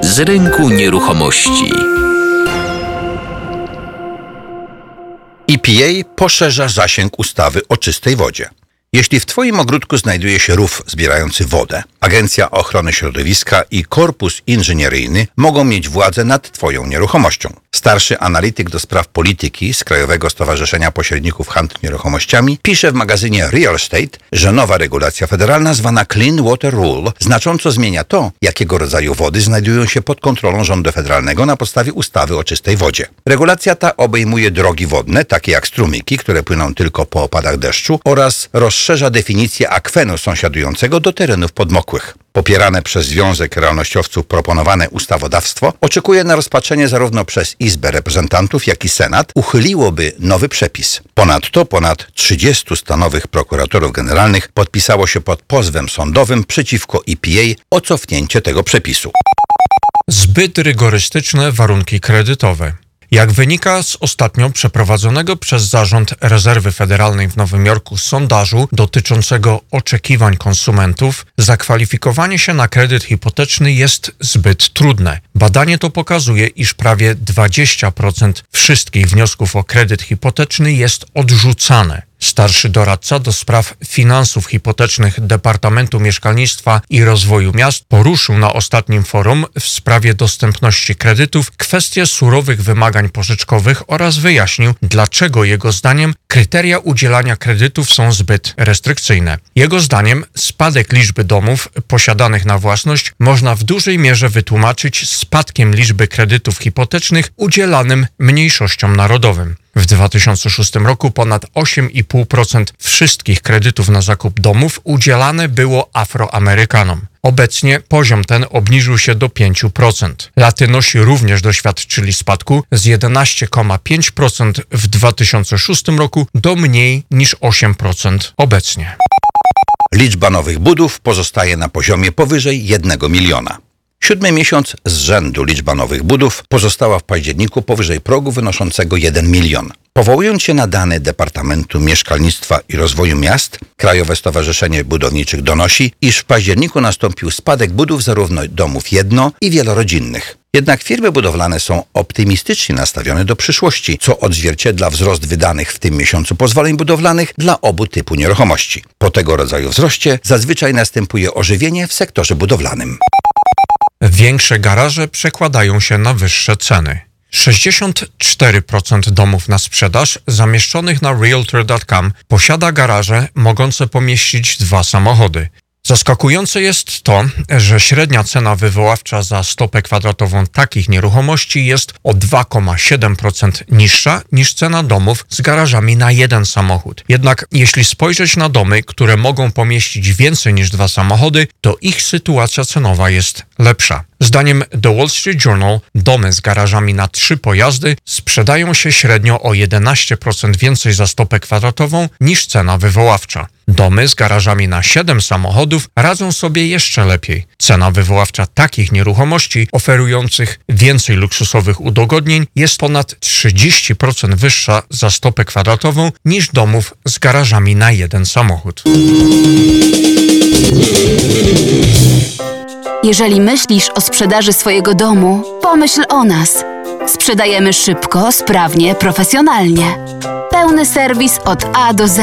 Z rynku nieruchomości. EPA poszerza zasięg ustawy o czystej wodzie. Jeśli w Twoim ogródku znajduje się rów zbierający wodę, Agencja Ochrony Środowiska i Korpus Inżynieryjny mogą mieć władzę nad Twoją nieruchomością. Starszy analityk do spraw polityki z Krajowego Stowarzyszenia Pośredników Handlu Nieruchomościami pisze w magazynie Real Estate, że nowa regulacja federalna zwana Clean Water Rule znacząco zmienia to, jakiego rodzaju wody znajdują się pod kontrolą rządu federalnego na podstawie ustawy o czystej wodzie. Regulacja ta obejmuje drogi wodne, takie jak strumyki, które płyną tylko po opadach deszczu oraz rozszerza definicję akwenu sąsiadującego do terenów podmokłych. Popierane przez Związek Realnościowców proponowane ustawodawstwo oczekuje na rozpatrzenie zarówno przez Izbę Reprezentantów, jak i Senat uchyliłoby nowy przepis. Ponadto ponad 30 stanowych prokuratorów generalnych podpisało się pod pozwem sądowym przeciwko EPA o cofnięcie tego przepisu. Zbyt rygorystyczne warunki kredytowe. Jak wynika z ostatnio przeprowadzonego przez Zarząd Rezerwy Federalnej w Nowym Jorku sondażu dotyczącego oczekiwań konsumentów, zakwalifikowanie się na kredyt hipoteczny jest zbyt trudne. Badanie to pokazuje, iż prawie 20% wszystkich wniosków o kredyt hipoteczny jest odrzucane. Starszy doradca do spraw finansów hipotecznych Departamentu Mieszkalnictwa i Rozwoju Miast poruszył na ostatnim forum w sprawie dostępności kredytów kwestię surowych wymagań pożyczkowych oraz wyjaśnił, dlaczego jego zdaniem kryteria udzielania kredytów są zbyt restrykcyjne. Jego zdaniem spadek liczby domów posiadanych na własność można w dużej mierze wytłumaczyć spadkiem liczby kredytów hipotecznych udzielanym mniejszościom narodowym. W 2006 roku ponad 8,5% wszystkich kredytów na zakup domów udzielane było Afroamerykanom. Obecnie poziom ten obniżył się do 5%. Latynosi również doświadczyli spadku z 11,5% w 2006 roku do mniej niż 8% obecnie. Liczba nowych budów pozostaje na poziomie powyżej 1 miliona. Siódmy miesiąc z rzędu liczba nowych budów pozostała w październiku powyżej progu wynoszącego 1 milion. Powołując się na dane Departamentu Mieszkalnictwa i Rozwoju Miast, Krajowe Stowarzyszenie Budowniczych donosi, iż w październiku nastąpił spadek budów zarówno domów jedno- i wielorodzinnych. Jednak firmy budowlane są optymistycznie nastawione do przyszłości, co odzwierciedla wzrost wydanych w tym miesiącu pozwoleń budowlanych dla obu typu nieruchomości. Po tego rodzaju wzroście zazwyczaj następuje ożywienie w sektorze budowlanym. Większe garaże przekładają się na wyższe ceny. 64% domów na sprzedaż zamieszczonych na Realtor.com posiada garaże mogące pomieścić dwa samochody. Zaskakujące jest to, że średnia cena wywoławcza za stopę kwadratową takich nieruchomości jest o 2,7% niższa niż cena domów z garażami na jeden samochód. Jednak jeśli spojrzeć na domy, które mogą pomieścić więcej niż dwa samochody, to ich sytuacja cenowa jest lepsza. Zdaniem The Wall Street Journal domy z garażami na trzy pojazdy sprzedają się średnio o 11% więcej za stopę kwadratową niż cena wywoławcza. Domy z garażami na 7 samochodów radzą sobie jeszcze lepiej. Cena wywoławcza takich nieruchomości oferujących więcej luksusowych udogodnień jest ponad 30% wyższa za stopę kwadratową niż domów z garażami na jeden samochód. Jeżeli myślisz o sprzedaży swojego domu, pomyśl o nas. Sprzedajemy szybko, sprawnie, profesjonalnie. Pełny serwis od A do Z.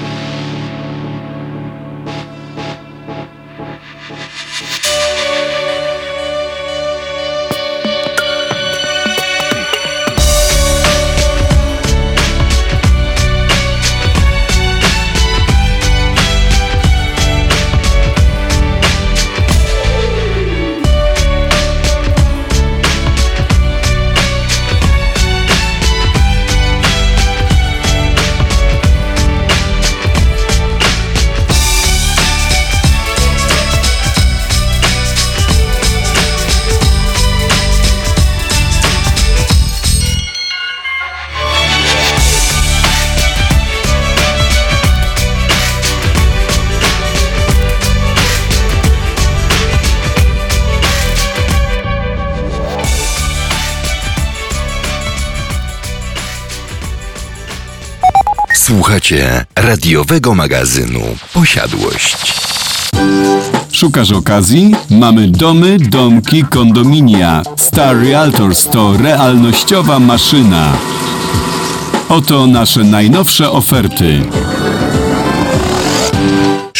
Słuchacie radiowego magazynu Posiadłość. Szukasz okazji? Mamy domy, domki, kondominia. Star Realtors to realnościowa maszyna. Oto nasze najnowsze oferty.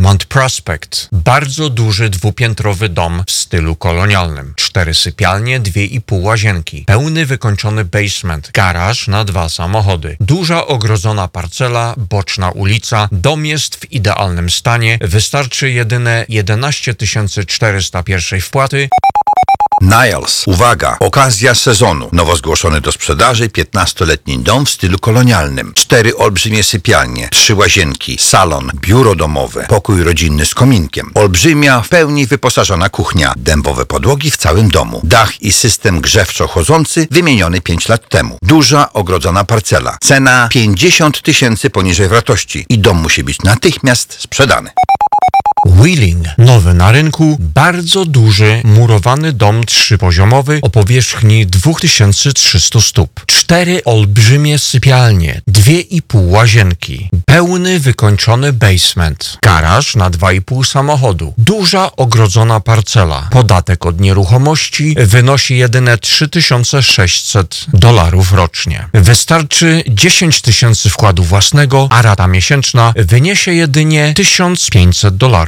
Mount Prospect. Bardzo duży dwupiętrowy dom w stylu kolonialnym. Cztery sypialnie, dwie i pół łazienki. Pełny wykończony basement. Garaż na dwa samochody. Duża ogrodzona parcela, boczna ulica. Dom jest w idealnym stanie. Wystarczy jedyne 11 400 pierwszej wpłaty, Niles. Uwaga! Okazja sezonu. Nowo zgłoszony do sprzedaży 15-letni dom w stylu kolonialnym. Cztery olbrzymie sypialnie, trzy łazienki, salon, biuro domowe, pokój rodzinny z kominkiem. Olbrzymia, w pełni wyposażona kuchnia, dębowe podłogi w całym domu. Dach i system grzewczo-chodzący wymieniony 5 lat temu. Duża, ogrodzona parcela. Cena 50 tysięcy poniżej wartości i dom musi być natychmiast sprzedany. Wheeling, nowy na rynku, bardzo duży, murowany dom trzypoziomowy o powierzchni 2300 stóp. cztery olbrzymie sypialnie, dwie i pół łazienki, pełny wykończony basement, garaż na dwa i pół samochodu, duża ogrodzona parcela. Podatek od nieruchomości wynosi jedyne 3600 dolarów rocznie. Wystarczy 10 tysięcy wkładu własnego, a rata miesięczna wyniesie jedynie 1500 dolarów.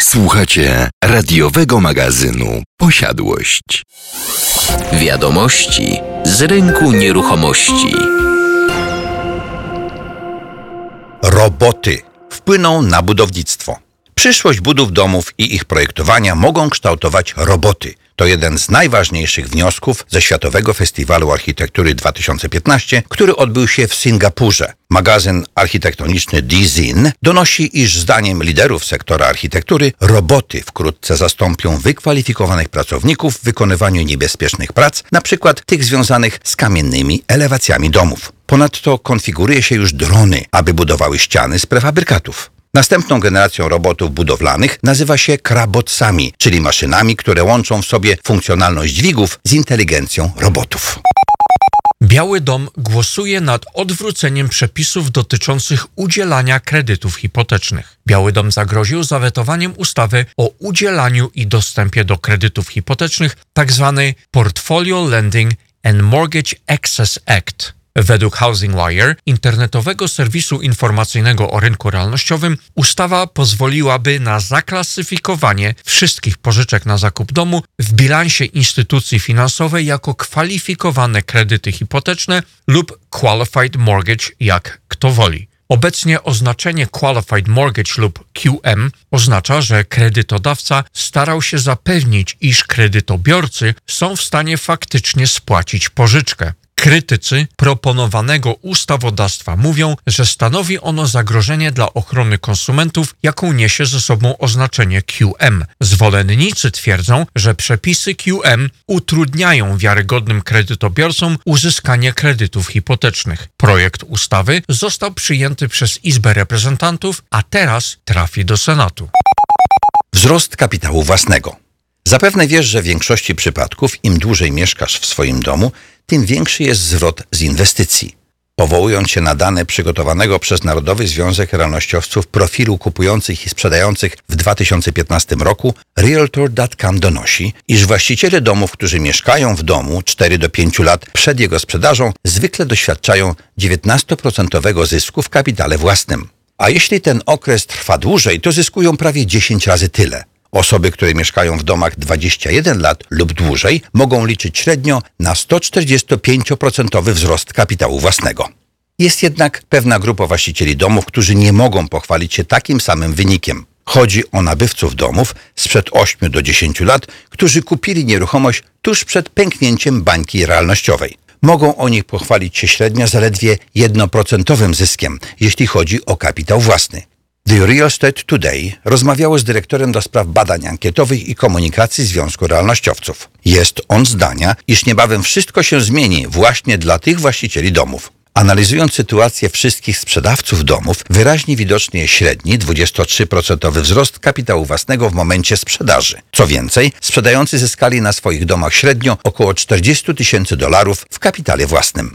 Słuchacie radiowego magazynu Posiadłość. Wiadomości z rynku nieruchomości. Roboty wpłyną na budownictwo. Przyszłość budów domów i ich projektowania mogą kształtować roboty. To jeden z najważniejszych wniosków ze Światowego Festiwalu Architektury 2015, który odbył się w Singapurze. Magazyn architektoniczny Dizin donosi, iż zdaniem liderów sektora architektury roboty wkrótce zastąpią wykwalifikowanych pracowników w wykonywaniu niebezpiecznych prac, np. tych związanych z kamiennymi elewacjami domów. Ponadto konfiguruje się już drony, aby budowały ściany z prefabrykatów. Następną generacją robotów budowlanych nazywa się krabotsami, czyli maszynami, które łączą w sobie funkcjonalność dźwigów z inteligencją robotów. Biały Dom głosuje nad odwróceniem przepisów dotyczących udzielania kredytów hipotecznych. Biały Dom zagroził zawetowaniem ustawy o udzielaniu i dostępie do kredytów hipotecznych, tzw. Portfolio Lending and Mortgage Access Act. Według Housing Wire, internetowego serwisu informacyjnego o rynku realnościowym, ustawa pozwoliłaby na zaklasyfikowanie wszystkich pożyczek na zakup domu w bilansie instytucji finansowej jako kwalifikowane kredyty hipoteczne lub qualified mortgage, jak kto woli. Obecnie oznaczenie Qualified Mortgage lub QM oznacza, że kredytodawca starał się zapewnić, iż kredytobiorcy są w stanie faktycznie spłacić pożyczkę. Krytycy proponowanego ustawodawstwa mówią, że stanowi ono zagrożenie dla ochrony konsumentów, jaką niesie ze sobą oznaczenie QM. Zwolennicy twierdzą, że przepisy QM utrudniają wiarygodnym kredytobiorcom uzyskanie kredytów hipotecznych. Projekt ustawy został przyjęty przez Izbę Reprezentantów, a teraz trafi do Senatu. Wzrost kapitału własnego. Zapewne wiesz, że w większości przypadków im dłużej mieszkasz w swoim domu, tym większy jest zwrot z inwestycji. Powołując się na dane przygotowanego przez Narodowy Związek Realnościowców profilu kupujących i sprzedających w 2015 roku, Realtor.com donosi, iż właściciele domów, którzy mieszkają w domu 4 do 5 lat przed jego sprzedażą, zwykle doświadczają 19% zysku w kapitale własnym. A jeśli ten okres trwa dłużej, to zyskują prawie 10 razy tyle. Osoby, które mieszkają w domach 21 lat lub dłużej, mogą liczyć średnio na 145% wzrost kapitału własnego. Jest jednak pewna grupa właścicieli domów, którzy nie mogą pochwalić się takim samym wynikiem. Chodzi o nabywców domów sprzed 8 do 10 lat, którzy kupili nieruchomość tuż przed pęknięciem bańki realnościowej. Mogą o nich pochwalić się średnio zaledwie 1% zyskiem, jeśli chodzi o kapitał własny. The Real Estate Today rozmawiało z dyrektorem do spraw badań ankietowych i komunikacji Związku Realnościowców. Jest on zdania, iż niebawem wszystko się zmieni właśnie dla tych właścicieli domów. Analizując sytuację wszystkich sprzedawców domów, wyraźnie widoczny jest średni 23% wzrost kapitału własnego w momencie sprzedaży. Co więcej, sprzedający zyskali na swoich domach średnio około 40 tysięcy dolarów w kapitale własnym.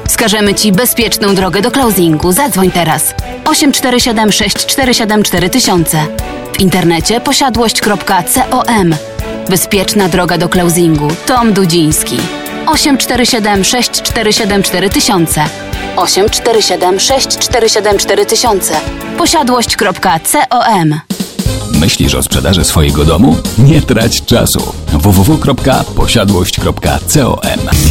Wskażemy Ci bezpieczną drogę do closingu. Zadzwoń teraz. 847 647 4000. W internecie posiadłość.com. Bezpieczna droga do closingu. Tom Dudziński. 847 647 4000. 847 647 4000. Posiadłość.com. Myślisz o sprzedaży swojego domu? Nie trać czasu. www.posiadłość.com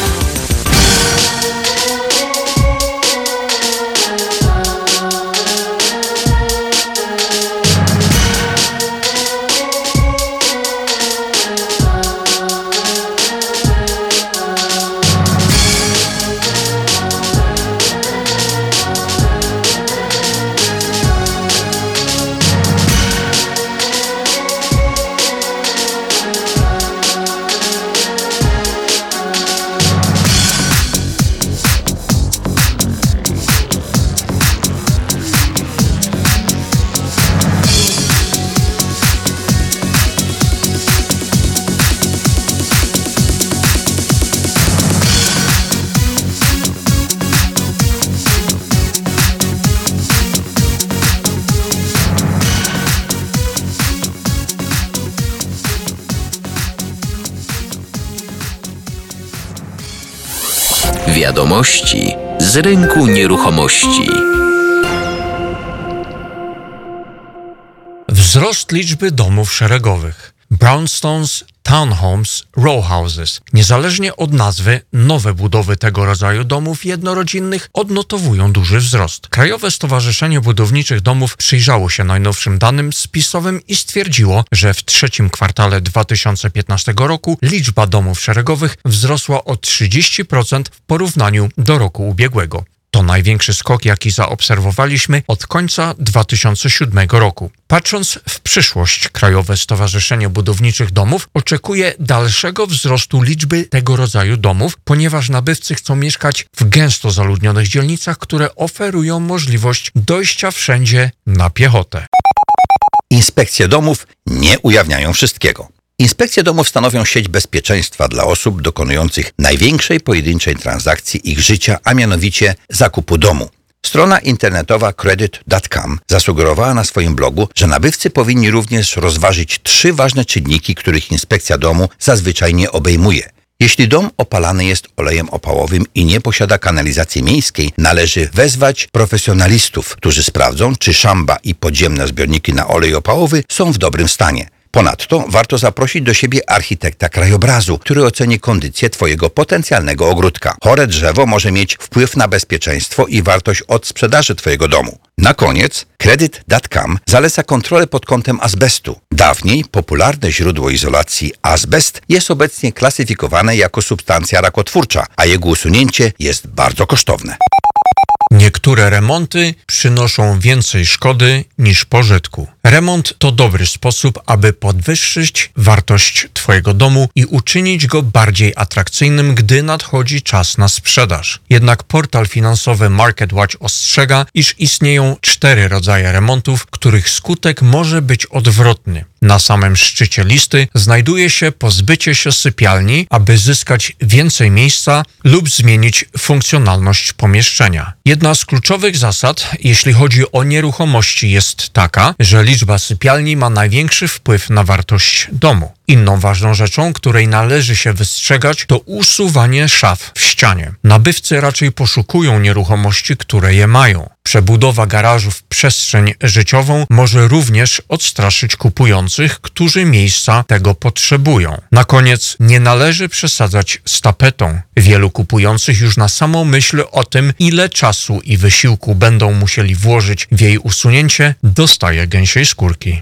Rynku nieruchomości. Wzrost liczby domów szeregowych. Brownstones, townhomes, row houses. Niezależnie od nazwy, nowe budowy tego rodzaju domów jednorodzinnych odnotowują duży wzrost. Krajowe Stowarzyszenie Budowniczych Domów przyjrzało się najnowszym danym spisowym i stwierdziło, że w trzecim kwartale 2015 roku liczba domów szeregowych wzrosła o 30% w porównaniu do roku ubiegłego. To największy skok, jaki zaobserwowaliśmy od końca 2007 roku. Patrząc w przyszłość, Krajowe Stowarzyszenie Budowniczych Domów oczekuje dalszego wzrostu liczby tego rodzaju domów, ponieważ nabywcy chcą mieszkać w gęsto zaludnionych dzielnicach, które oferują możliwość dojścia wszędzie na piechotę. Inspekcje domów nie ujawniają wszystkiego. Inspekcje domów stanowią sieć bezpieczeństwa dla osób dokonujących największej pojedynczej transakcji ich życia, a mianowicie zakupu domu. Strona internetowa credit.com zasugerowała na swoim blogu, że nabywcy powinni również rozważyć trzy ważne czynniki, których inspekcja domu zazwyczaj nie obejmuje. Jeśli dom opalany jest olejem opałowym i nie posiada kanalizacji miejskiej, należy wezwać profesjonalistów, którzy sprawdzą, czy szamba i podziemne zbiorniki na olej opałowy są w dobrym stanie. Ponadto warto zaprosić do siebie architekta krajobrazu, który oceni kondycję Twojego potencjalnego ogródka. Chore drzewo może mieć wpływ na bezpieczeństwo i wartość od sprzedaży Twojego domu. Na koniec Credit.com zaleca kontrolę pod kątem azbestu. Dawniej popularne źródło izolacji azbest jest obecnie klasyfikowane jako substancja rakotwórcza, a jego usunięcie jest bardzo kosztowne. Niektóre remonty przynoszą więcej szkody niż pożytku. Remont to dobry sposób, aby podwyższyć wartość Twojego domu i uczynić go bardziej atrakcyjnym, gdy nadchodzi czas na sprzedaż. Jednak portal finansowy MarketWatch ostrzega, iż istnieją cztery rodzaje remontów, których skutek może być odwrotny. Na samym szczycie listy znajduje się pozbycie się sypialni, aby zyskać więcej miejsca lub zmienić funkcjonalność pomieszczenia. Jedna z kluczowych zasad, jeśli chodzi o nieruchomości, jest taka, że liczba sypialni ma największy wpływ na wartość domu. Inną ważną rzeczą, której należy się wystrzegać, to usuwanie szaf w ścianie. Nabywcy raczej poszukują nieruchomości, które je mają. Przebudowa garażu w przestrzeń życiową może również odstraszyć kupujących, którzy miejsca tego potrzebują. Na koniec nie należy przesadzać z tapetą. Wielu kupujących już na samą myśl o tym, ile czasu i wysiłku będą musieli włożyć w jej usunięcie, dostaje gęsiej skórki.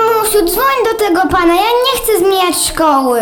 Mamusiu, dzwoń do tego pana, ja nie chcę zmieniać szkoły.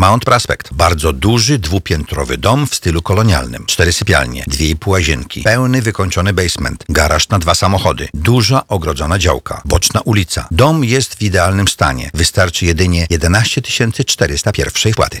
Mount Prospect. Bardzo duży, dwupiętrowy dom w stylu kolonialnym. Cztery sypialnie, dwie i pół łazienki, pełny wykończony basement, garaż na dwa samochody, duża ogrodzona działka, boczna ulica. Dom jest w idealnym stanie. Wystarczy jedynie 11 400 pierwszej wpłaty.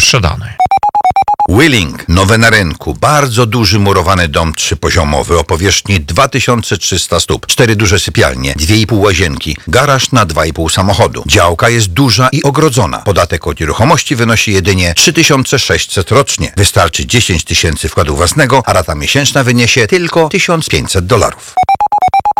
sprzedany. Willing, nowe na rynku, bardzo duży murowany dom trzypoziomowy o powierzchni 2300 stóp, cztery duże sypialnie, dwie i pół łazienki, garaż na dwa i pół samochodu. Działka jest duża i ogrodzona. Podatek od nieruchomości wynosi jedynie 3600 rocznie. Wystarczy 10 tysięcy wkładu własnego, a rata miesięczna wyniesie tylko 1500 dolarów.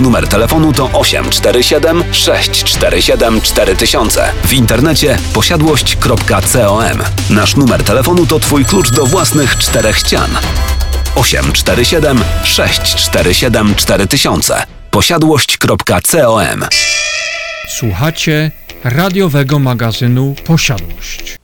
numer telefonu to 847 647 4000. W internecie posiadłość.com. Nasz numer telefonu to Twój klucz do własnych czterech ścian. 847 647 4000 posiadłość.com Słuchacie radiowego magazynu Posiadłość.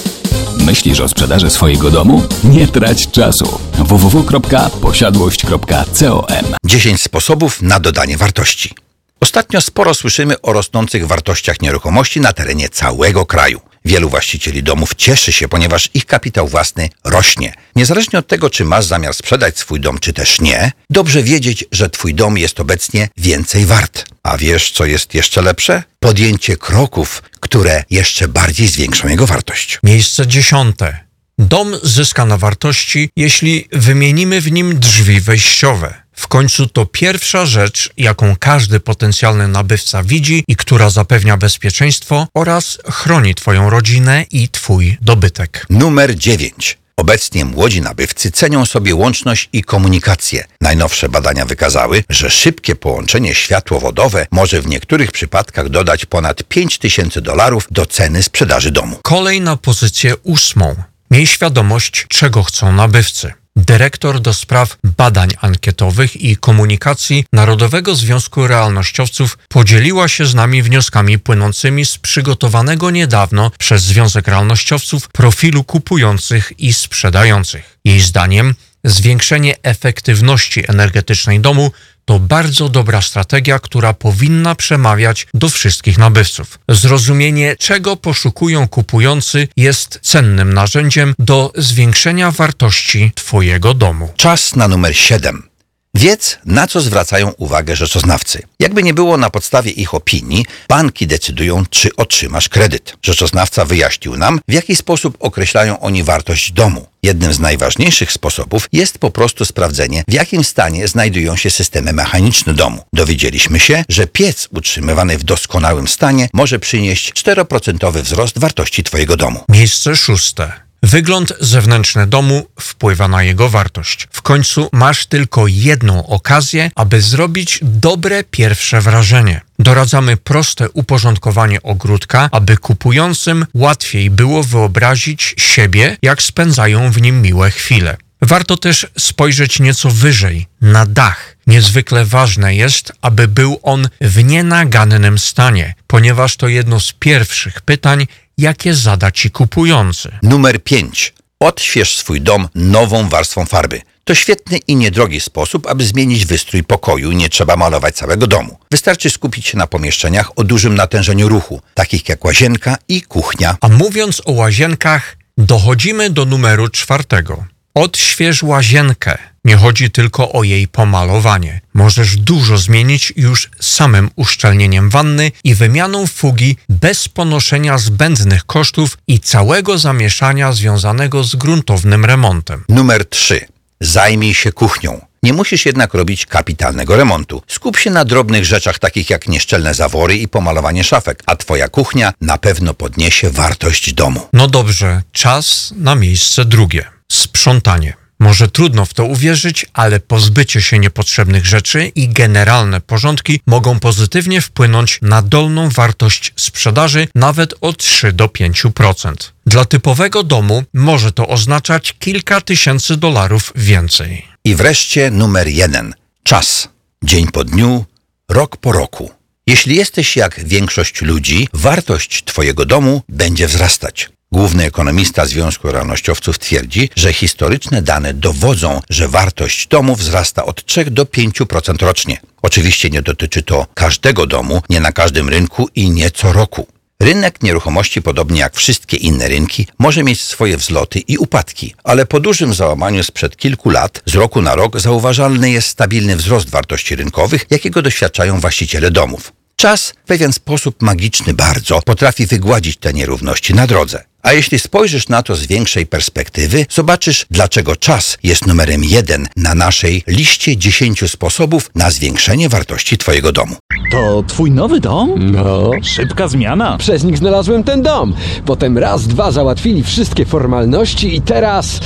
Myślisz o sprzedaży swojego domu? Nie trać czasu. www.posiadłość.com 10 sposobów na dodanie wartości. Ostatnio sporo słyszymy o rosnących wartościach nieruchomości na terenie całego kraju. Wielu właścicieli domów cieszy się, ponieważ ich kapitał własny rośnie. Niezależnie od tego, czy masz zamiar sprzedać swój dom, czy też nie, dobrze wiedzieć, że twój dom jest obecnie więcej wart. A wiesz, co jest jeszcze lepsze? Podjęcie kroków, które jeszcze bardziej zwiększą jego wartość. Miejsce dziesiąte. Dom zyska na wartości, jeśli wymienimy w nim drzwi wejściowe. W końcu to pierwsza rzecz, jaką każdy potencjalny nabywca widzi i która zapewnia bezpieczeństwo oraz chroni Twoją rodzinę i Twój dobytek. Numer 9. Obecnie młodzi nabywcy cenią sobie łączność i komunikację. Najnowsze badania wykazały, że szybkie połączenie światłowodowe może w niektórych przypadkach dodać ponad 5000 dolarów do ceny sprzedaży domu. Kolej na pozycję ósmą. Miej świadomość, czego chcą nabywcy. Dyrektor do spraw badań ankietowych i komunikacji Narodowego Związku Realnościowców podzieliła się z nami wnioskami płynącymi z przygotowanego niedawno przez Związek Realnościowców profilu kupujących i sprzedających. Jej zdaniem zwiększenie efektywności energetycznej domu to bardzo dobra strategia, która powinna przemawiać do wszystkich nabywców. Zrozumienie, czego poszukują kupujący, jest cennym narzędziem do zwiększenia wartości Twojego domu. Czas na numer 7. Wiedz, na co zwracają uwagę rzeczoznawcy. Jakby nie było na podstawie ich opinii, banki decydują, czy otrzymasz kredyt. Rzeczoznawca wyjaśnił nam, w jaki sposób określają oni wartość domu. Jednym z najważniejszych sposobów jest po prostu sprawdzenie, w jakim stanie znajdują się systemy mechaniczne domu. Dowiedzieliśmy się, że piec utrzymywany w doskonałym stanie może przynieść 4% wzrost wartości Twojego domu. Miejsce szóste. Wygląd zewnętrzny domu wpływa na jego wartość. W końcu masz tylko jedną okazję, aby zrobić dobre pierwsze wrażenie. Doradzamy proste uporządkowanie ogródka, aby kupującym łatwiej było wyobrazić siebie, jak spędzają w nim miłe chwile. Warto też spojrzeć nieco wyżej, na dach. Niezwykle ważne jest, aby był on w nienagannym stanie, ponieważ to jedno z pierwszych pytań, jakie zada ci kupujący. Numer 5. Odśwież swój dom nową warstwą farby. To świetny i niedrogi sposób, aby zmienić wystrój pokoju. Nie trzeba malować całego domu. Wystarczy skupić się na pomieszczeniach o dużym natężeniu ruchu, takich jak łazienka i kuchnia. A mówiąc o łazienkach, dochodzimy do numeru czwartego. Odśwież łazienkę. Nie chodzi tylko o jej pomalowanie. Możesz dużo zmienić już samym uszczelnieniem wanny i wymianą fugi bez ponoszenia zbędnych kosztów i całego zamieszania związanego z gruntownym remontem. Numer 3. Zajmij się kuchnią. Nie musisz jednak robić kapitalnego remontu. Skup się na drobnych rzeczach takich jak nieszczelne zawory i pomalowanie szafek, a twoja kuchnia na pewno podniesie wartość domu. No dobrze, czas na miejsce drugie. Sprzątanie. Może trudno w to uwierzyć, ale pozbycie się niepotrzebnych rzeczy i generalne porządki mogą pozytywnie wpłynąć na dolną wartość sprzedaży nawet o 3 do 5%. Dla typowego domu może to oznaczać kilka tysięcy dolarów więcej. I wreszcie numer jeden. Czas. Dzień po dniu, rok po roku. Jeśli jesteś jak większość ludzi, wartość Twojego domu będzie wzrastać. Główny ekonomista Związku Realnościowców twierdzi, że historyczne dane dowodzą, że wartość domu wzrasta od 3 do 5% rocznie. Oczywiście nie dotyczy to każdego domu, nie na każdym rynku i nie co roku. Rynek nieruchomości, podobnie jak wszystkie inne rynki, może mieć swoje wzloty i upadki, ale po dużym załamaniu sprzed kilku lat, z roku na rok zauważalny jest stabilny wzrost wartości rynkowych, jakiego doświadczają właściciele domów. Czas w pewien sposób magiczny bardzo potrafi wygładzić te nierówności na drodze. A jeśli spojrzysz na to z większej perspektywy, zobaczysz, dlaczego czas jest numerem jeden na naszej liście 10 sposobów na zwiększenie wartości Twojego domu. To twój nowy dom? No. Szybka zmiana. Przez nich znalazłem ten dom. Potem raz, dwa załatwili wszystkie formalności i teraz...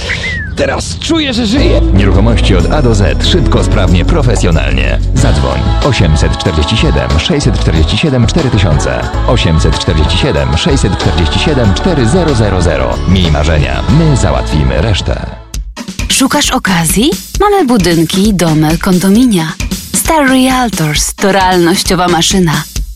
Teraz czuję, że żyję. Nieruchomości od A do Z. Szybko, sprawnie, profesjonalnie. Zadzwoń 847 647 4000 847 647 4000 Miej marzenia, my załatwimy resztę. Szukasz okazji? Mamy budynki, domy, kondominia. Star Realtors to realnościowa maszyna.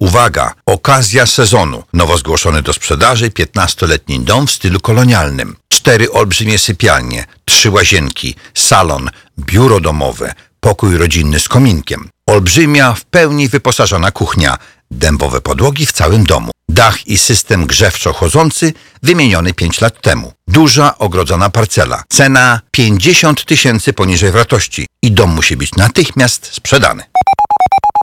Uwaga! Okazja sezonu. Nowo zgłoszony do sprzedaży 15-letni dom w stylu kolonialnym. Cztery olbrzymie sypialnie, trzy łazienki, salon, biuro domowe, pokój rodzinny z kominkiem. Olbrzymia, w pełni wyposażona kuchnia, dębowe podłogi w całym domu. Dach i system grzewczo-chodzący wymieniony 5 lat temu. Duża, ogrodzona parcela. Cena 50 tysięcy poniżej wartości i dom musi być natychmiast sprzedany.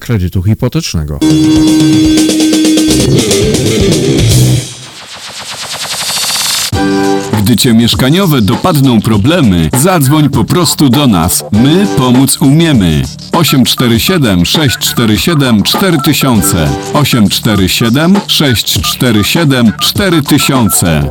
kredytu hipotecznego. Gdy cię mieszkaniowe dopadną problemy, zadzwoń po prostu do nas. My pomóc umiemy. 847 647 4000 847 647 4000